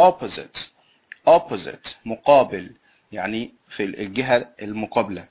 opposite opposite مقابل يعني في الجهة المقابلة.